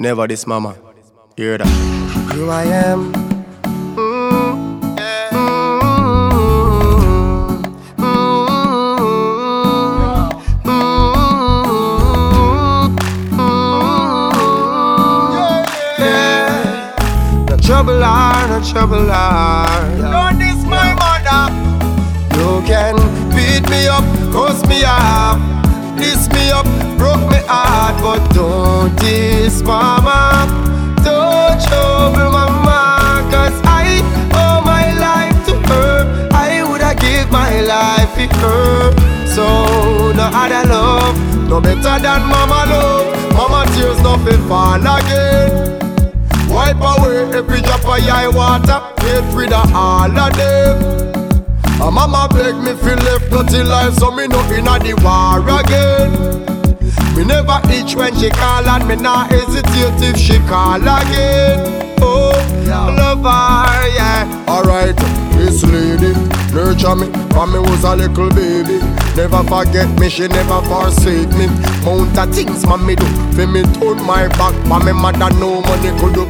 Never this mama. Hear that? Here I am. No trouble are, no trouble are. Don't this my mother. You can beat me up, cause me up, diss me up, broke me heart, but don't diss mama, don't trouble mama, cause I owe my life to her, I woulda give my life to her, so no other love, no better than mama love, mama tears nothing fall again. Wipe away every drop of your water, get rid of all of them. A mama beg me feel left dirty life so me no inna the war again. Me never itch when she call and me not hesitate if she call again. Oh, love her, yeah. Alright, this lady nurture me when me was a little baby. Never forget me, she never forsake me. Mount of things mommy do, fi me turn my back, but me mother no money could do.